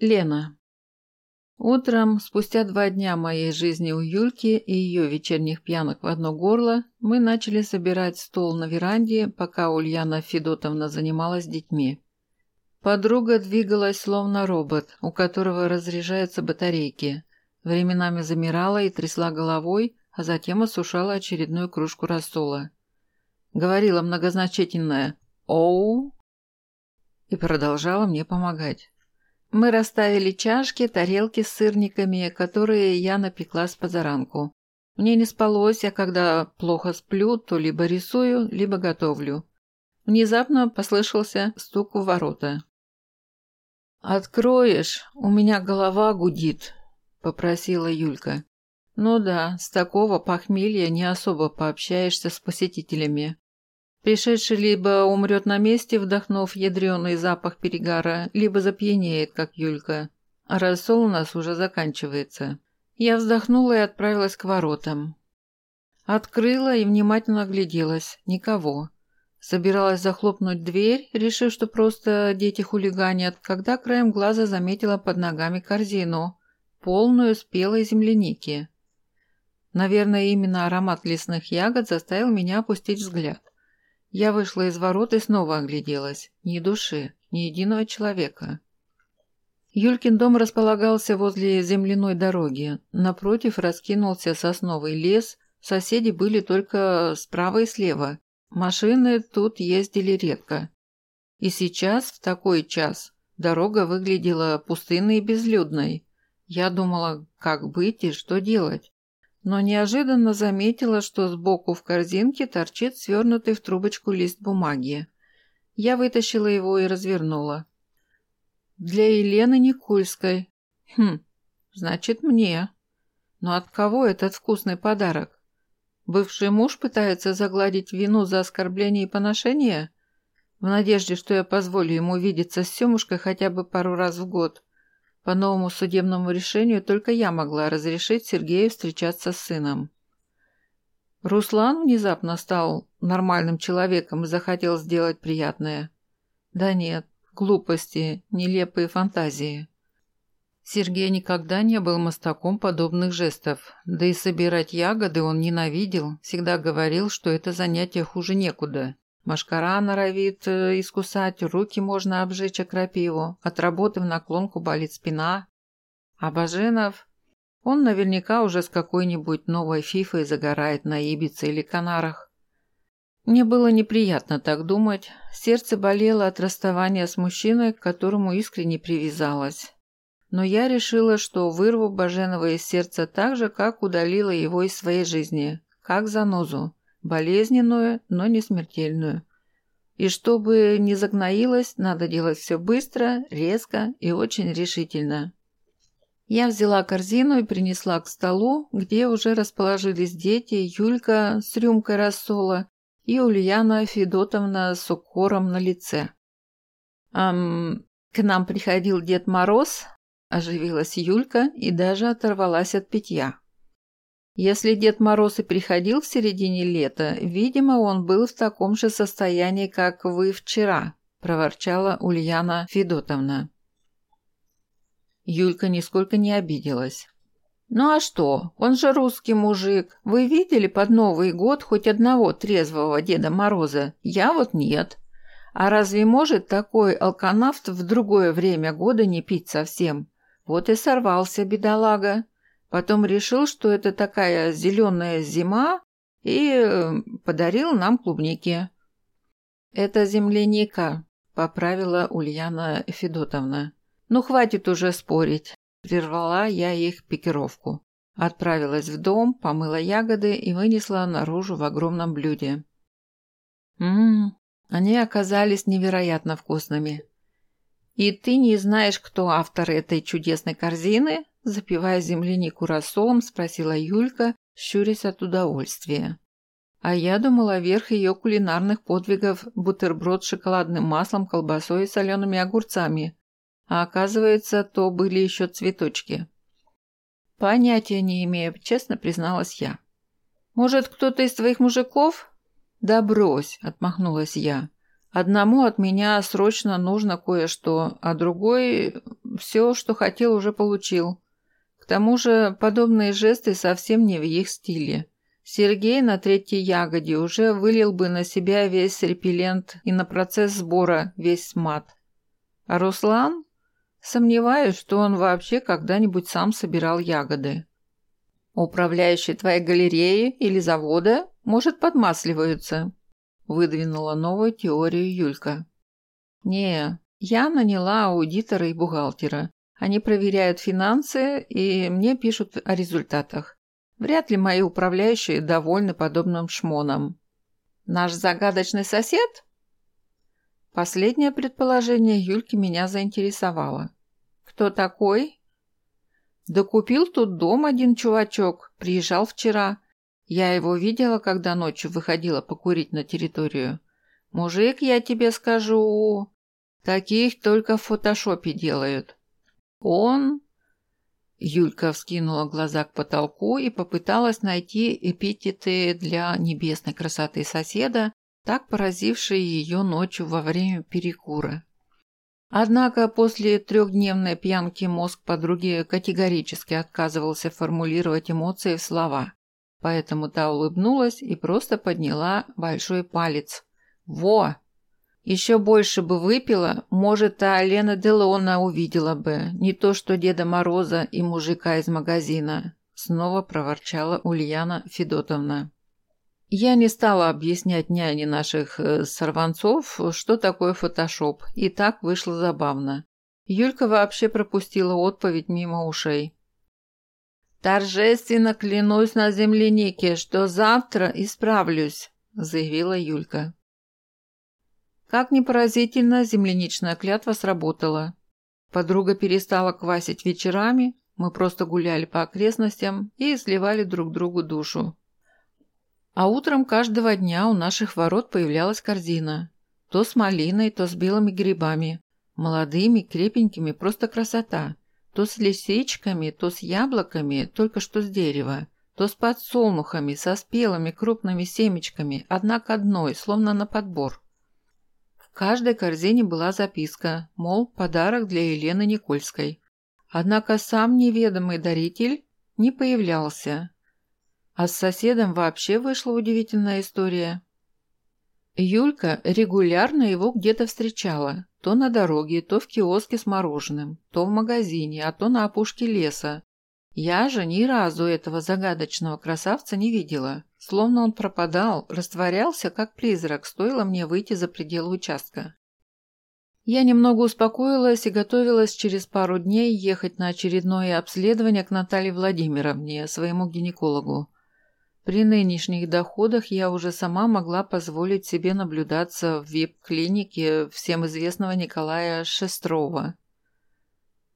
Лена. Утром, спустя два дня моей жизни у Юльки и ее вечерних пьянок в одно горло, мы начали собирать стол на веранде, пока Ульяна Федотовна занималась детьми. Подруга двигалась словно робот, у которого разряжаются батарейки. Временами замирала и трясла головой, а затем осушала очередную кружку рассола. Говорила многозначительное «Оу!» и продолжала мне помогать. Мы расставили чашки, тарелки с сырниками, которые я напекла с позаранку. Мне не спалось, я когда плохо сплю, то либо рисую, либо готовлю. Внезапно послышался стук у ворота. «Откроешь, у меня голова гудит», — попросила Юлька. «Ну да, с такого похмелья не особо пообщаешься с посетителями. Пришедший либо умрет на месте, вдохнув ядреный запах перегара, либо запьянеет, как Юлька. А рассол у нас уже заканчивается. Я вздохнула и отправилась к воротам. Открыла и внимательно огляделась. Никого. Собиралась захлопнуть дверь, решив, что просто дети хулиганят, когда краем глаза заметила под ногами корзину, полную спелой земляники. Наверное, именно аромат лесных ягод заставил меня опустить взгляд. Я вышла из ворот и снова огляделась. Ни души, ни единого человека. Юлькин дом располагался возле земляной дороги. Напротив раскинулся сосновый лес, соседи были только справа и слева. Машины тут ездили редко. И сейчас, в такой час, дорога выглядела пустынной и безлюдной. Я думала, как быть и что делать но неожиданно заметила, что сбоку в корзинке торчит свернутый в трубочку лист бумаги. Я вытащила его и развернула. «Для Елены Никульской». «Хм, значит, мне. Но от кого этот вкусный подарок? Бывший муж пытается загладить вину за оскорбление и поношение?» В надежде, что я позволю ему видеться с Семушкой хотя бы пару раз в год. По новому судебному решению только я могла разрешить Сергею встречаться с сыном. Руслан внезапно стал нормальным человеком и захотел сделать приятное. Да нет, глупости, нелепые фантазии. Сергей никогда не был мастаком подобных жестов, да и собирать ягоды он ненавидел, всегда говорил, что это занятие хуже некуда. Машкара норовит э, искусать, руки можно обжечь о крапиву, от работы в наклонку болит спина. А Баженов... Он наверняка уже с какой-нибудь новой фифой загорает на Ибице или Канарах. Мне было неприятно так думать. Сердце болело от расставания с мужчиной, к которому искренне привязалась. Но я решила, что вырву Баженова из сердца так же, как удалила его из своей жизни, как занозу болезненную, но не смертельную. И чтобы не загноилось, надо делать все быстро, резко и очень решительно. Я взяла корзину и принесла к столу, где уже расположились дети, Юлька с рюмкой рассола и Ульяна Федотовна с укором на лице. «Ам, к нам приходил Дед Мороз», – оживилась Юлька и даже оторвалась от питья. Если Дед Мороз и приходил в середине лета, видимо, он был в таком же состоянии, как вы вчера, проворчала Ульяна Федотовна. Юлька нисколько не обиделась. «Ну а что? Он же русский мужик. Вы видели под Новый год хоть одного трезвого Деда Мороза? Я вот нет. А разве может такой алканавт в другое время года не пить совсем? Вот и сорвался бедолага. Потом решил, что это такая зеленая зима, и э, подарил нам клубники. «Это земляника», — поправила Ульяна Федотовна. «Ну, хватит уже спорить», — прервала я их пикировку. Отправилась в дом, помыла ягоды и вынесла наружу в огромном блюде. Ммм, они оказались невероятно вкусными. «И ты не знаешь, кто автор этой чудесной корзины?» Запивая землянику рассолом, спросила Юлька, щурясь от удовольствия. А я думала, верх ее кулинарных подвигов – бутерброд с шоколадным маслом, колбасой и солеными огурцами. А оказывается, то были еще цветочки. Понятия не имею, честно призналась я. «Может, кто-то из твоих мужиков?» «Да брось», – отмахнулась я. «Одному от меня срочно нужно кое-что, а другой все, что хотел, уже получил. Тому же подобные жесты совсем не в их стиле. Сергей на третьей ягоде уже вылил бы на себя весь репеллент и на процесс сбора весь смат. А Руслан? Сомневаюсь, что он вообще когда-нибудь сам собирал ягоды. Управляющий твоей галереи или завода, может, подмасливаются, выдвинула новую теорию Юлька. Не, я наняла аудитора и бухгалтера. Они проверяют финансы и мне пишут о результатах. Вряд ли мои управляющие довольны подобным шмоном. Наш загадочный сосед? Последнее предположение Юльки меня заинтересовало. Кто такой? Да купил тут дом один чувачок, приезжал вчера. Я его видела, когда ночью выходила покурить на территорию. Мужик, я тебе скажу, таких только в фотошопе делают. Он Юлька вскинула глаза к потолку и попыталась найти эпитеты для небесной красоты соседа, так поразившие ее ночью во время перекура. Однако после трехдневной пьянки мозг подруги категорически отказывался формулировать эмоции в слова, поэтому та улыбнулась и просто подняла большой палец. «Во! Еще больше бы выпила, может, а Лена Делона увидела бы, не то что Деда Мороза и мужика из магазина», снова проворчала Ульяна Федотовна. Я не стала объяснять няне наших э, сорванцов, что такое фотошоп, и так вышло забавно. Юлька вообще пропустила отповедь мимо ушей. «Торжественно клянусь на землянике, что завтра исправлюсь», – заявила Юлька. Как ни поразительно, земляничная клятва сработала. Подруга перестала квасить вечерами, мы просто гуляли по окрестностям и изливали друг другу душу. А утром каждого дня у наших ворот появлялась корзина. То с малиной, то с белыми грибами. Молодыми, крепенькими, просто красота. То с лисичками, то с яблоками, только что с дерева. То с подсолнухами, со спелыми крупными семечками, одна к одной, словно на подбор каждой корзине была записка, мол, подарок для Елены Никольской. Однако сам неведомый даритель не появлялся. А с соседом вообще вышла удивительная история. Юлька регулярно его где-то встречала. То на дороге, то в киоске с мороженым, то в магазине, а то на опушке леса. Я же ни разу этого загадочного красавца не видела. Словно он пропадал, растворялся, как призрак, стоило мне выйти за пределы участка. Я немного успокоилась и готовилась через пару дней ехать на очередное обследование к Наталье Владимировне, своему гинекологу. При нынешних доходах я уже сама могла позволить себе наблюдаться в вип-клинике всем известного Николая Шестрова.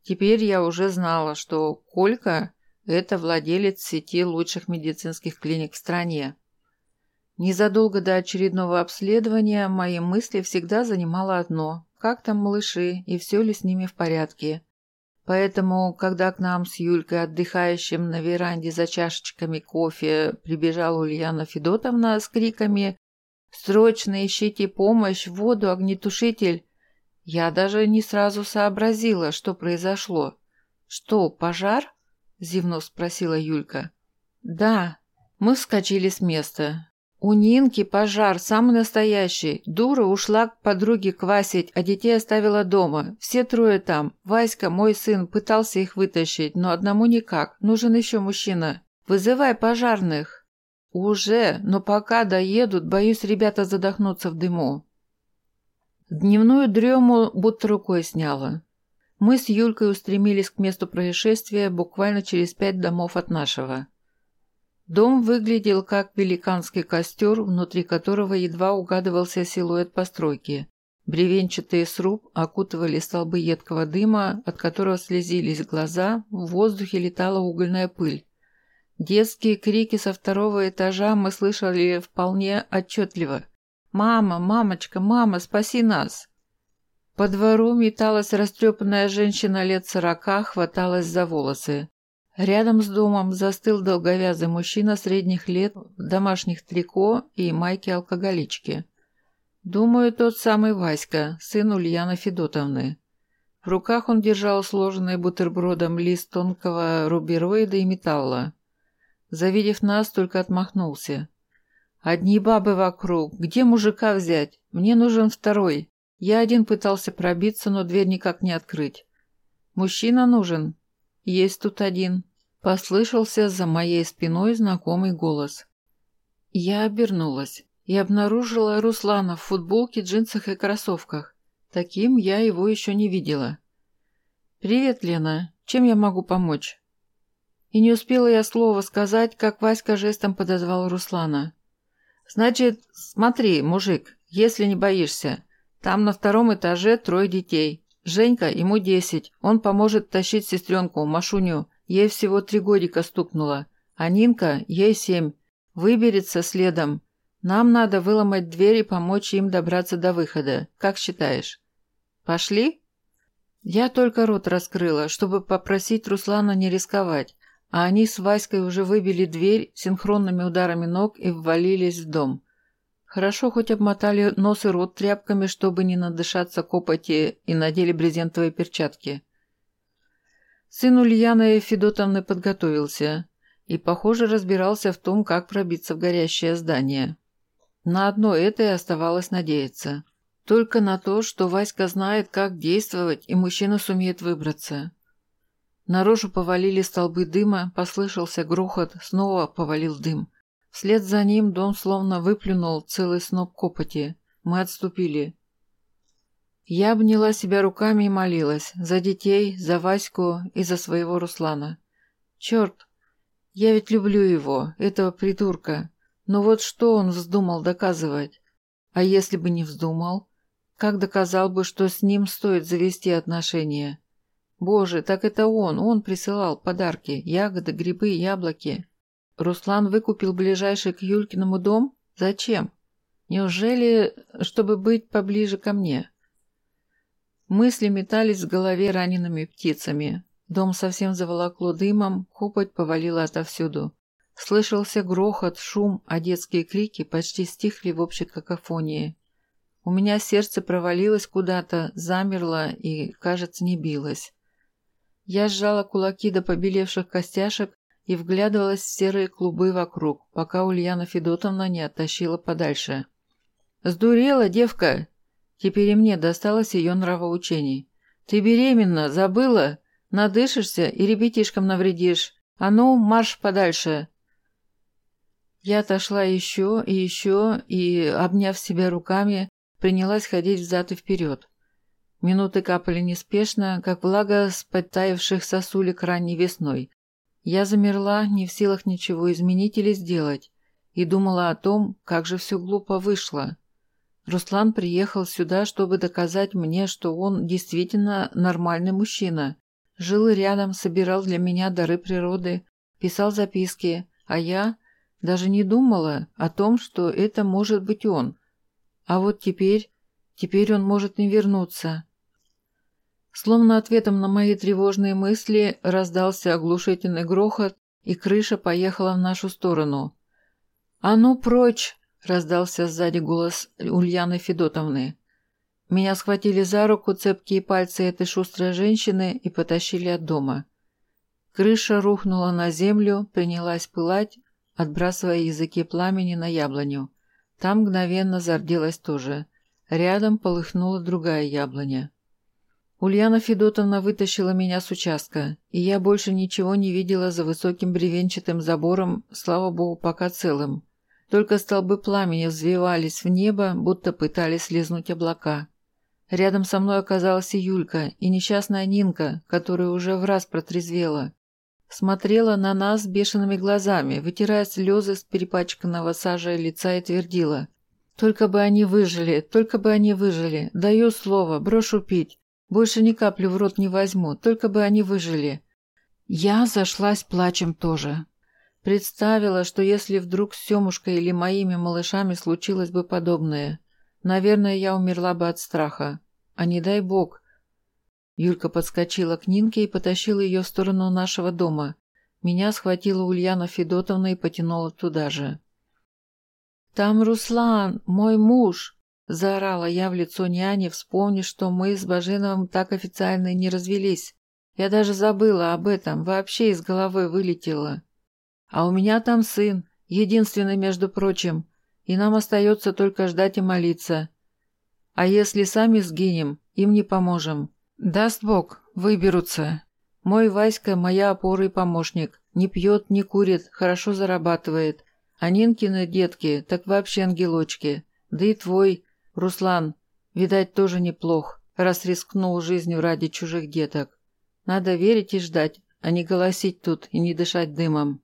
Теперь я уже знала, что Колька это владелец сети лучших медицинских клиник в стране. Незадолго до очередного обследования мои мысли всегда занимало одно – как там малыши и все ли с ними в порядке. Поэтому, когда к нам с Юлькой, отдыхающим на веранде за чашечками кофе, прибежала Ульяна Федотовна с криками «Срочно ищите помощь, воду, огнетушитель!», я даже не сразу сообразила, что произошло. Что, пожар? – зевнув спросила Юлька. «Да». Мы вскочили с места. У Нинки пожар, самый настоящий. Дура ушла к подруге квасить, а детей оставила дома. Все трое там. Васька, мой сын, пытался их вытащить, но одному никак. Нужен еще мужчина. Вызывай пожарных. Уже, но пока доедут, боюсь, ребята задохнутся в дыму. Дневную дрему будто рукой сняла. Мы с Юлькой устремились к месту происшествия буквально через пять домов от нашего. Дом выглядел как великанский костер, внутри которого едва угадывался силуэт постройки. Бревенчатый сруб окутывали столбы едкого дыма, от которого слезились глаза, в воздухе летала угольная пыль. Детские крики со второго этажа мы слышали вполне отчетливо. «Мама, мамочка, мама, спаси нас!» По двору металась растрепанная женщина лет сорока, хваталась за волосы. Рядом с домом застыл долговязый мужчина средних лет в домашних трико и майке-алкоголичке. Думаю, тот самый Васька, сын Ульяны Федотовны. В руках он держал сложенный бутербродом лист тонкого рубероида и металла. Завидев нас, только отмахнулся. «Одни бабы вокруг. Где мужика взять? Мне нужен второй. Я один пытался пробиться, но дверь никак не открыть. Мужчина нужен? Есть тут один». Послышался за моей спиной знакомый голос. Я обернулась и обнаружила Руслана в футболке, джинсах и кроссовках. Таким я его еще не видела. «Привет, Лена. Чем я могу помочь?» И не успела я слова сказать, как Васька жестом подозвал Руслана. «Значит, смотри, мужик, если не боишься, там на втором этаже трое детей. Женька, ему десять, он поможет тащить сестренку, Машуню, ей всего три годика стукнуло, а Нинка, ей семь, выберется следом. Нам надо выломать дверь и помочь им добраться до выхода. Как считаешь?» «Пошли?» Я только рот раскрыла, чтобы попросить Руслана не рисковать, а они с Васькой уже выбили дверь синхронными ударами ног и ввалились в дом. Хорошо хоть обмотали нос и рот тряпками, чтобы не надышаться копоти, и надели брезентовые перчатки. Сын Ульяны Федотовны подготовился и, похоже, разбирался в том, как пробиться в горящее здание. На одно это и оставалось надеяться. Только на то, что Васька знает, как действовать, и мужчина сумеет выбраться. Наружу повалили столбы дыма, послышался грохот, снова повалил дым. Вслед за ним дом словно выплюнул целый сноп копоти. Мы отступили. Я обняла себя руками и молилась. За детей, за Ваську и за своего Руслана. Черт! Я ведь люблю его, этого придурка. Но вот что он вздумал доказывать? А если бы не вздумал? Как доказал бы, что с ним стоит завести отношения? Боже, так это он, он присылал подарки, ягоды, грибы, яблоки. Руслан выкупил ближайший к Юлькиному дом? Зачем? Неужели, чтобы быть поближе ко мне? Мысли метались в голове ранеными птицами. Дом совсем заволокло дымом, копоть повалила отовсюду. Слышался грохот, шум, а детские крики почти стихли в общей какофонии. У меня сердце провалилось куда-то, замерло и, кажется, не билось. Я сжала кулаки до побелевших костяшек и вглядывалась в серые клубы вокруг, пока Ульяна Федотовна не оттащила подальше. «Сдурела, девка!» Теперь и мне досталось ее нравоучений. «Ты беременна, забыла? Надышишься и ребятишкам навредишь. А ну, марш подальше!» Я отошла еще и еще и, обняв себя руками, принялась ходить взад и вперед. Минуты капали неспешно, как влага с подтаявших сосулек ранней весной. Я замерла, не в силах ничего изменить или сделать, и думала о том, как же все глупо вышло. Руслан приехал сюда, чтобы доказать мне, что он действительно нормальный мужчина. Жил рядом, собирал для меня дары природы, писал записки, а я даже не думала о том, что это может быть он. А вот теперь, теперь он может не вернуться. Словно ответом на мои тревожные мысли раздался оглушительный грохот, и крыша поехала в нашу сторону. «А ну прочь!» – раздался сзади голос Ульяны Федотовны. Меня схватили за руку цепкие пальцы этой шустрой женщины и потащили от дома. Крыша рухнула на землю, принялась пылать, отбрасывая языки пламени на яблоню. Там мгновенно зарделась тоже. Рядом полыхнула другая яблоня. Ульяна Федотовна вытащила меня с участка, и я больше ничего не видела за высоким бревенчатым забором, слава богу, пока целым. Только столбы пламени взвивались в небо, будто пытались слезнуть облака. Рядом со мной оказалась и Юлька, и несчастная Нинка, которая уже в раз протрезвела. Смотрела на нас бешеными глазами, вытирая слезы с перепачканного сажей лица и твердила. «Только бы они выжили, только бы они выжили. Даю слово, брошу пить. Больше ни капли в рот не возьму, только бы они выжили. Я зашлась плачем тоже. Представила, что если вдруг с Семушкой или моими малышами случилось бы подобное, наверное, я умерла бы от страха. А не дай бог. Юлька подскочила к Нинке и потащила ее в сторону нашего дома. Меня схватила Ульяна Федотовна и потянула туда же. «Там Руслан, мой муж!» Заорала я в лицо няне, вспомнив, что мы с Баженовым так официально не развелись. Я даже забыла об этом, вообще из головы вылетело. А у меня там сын, единственный, между прочим, и нам остается только ждать и молиться. А если сами сгинем, им не поможем. Даст Бог, выберутся. Мой Васька – моя опора и помощник. Не пьет, не курит, хорошо зарабатывает. А Нинкины детки, так вообще ангелочки. Да и твой, Руслан, видать, тоже неплох, раз рискнул жизнью ради чужих деток. Надо верить и ждать, а не голосить тут и не дышать дымом.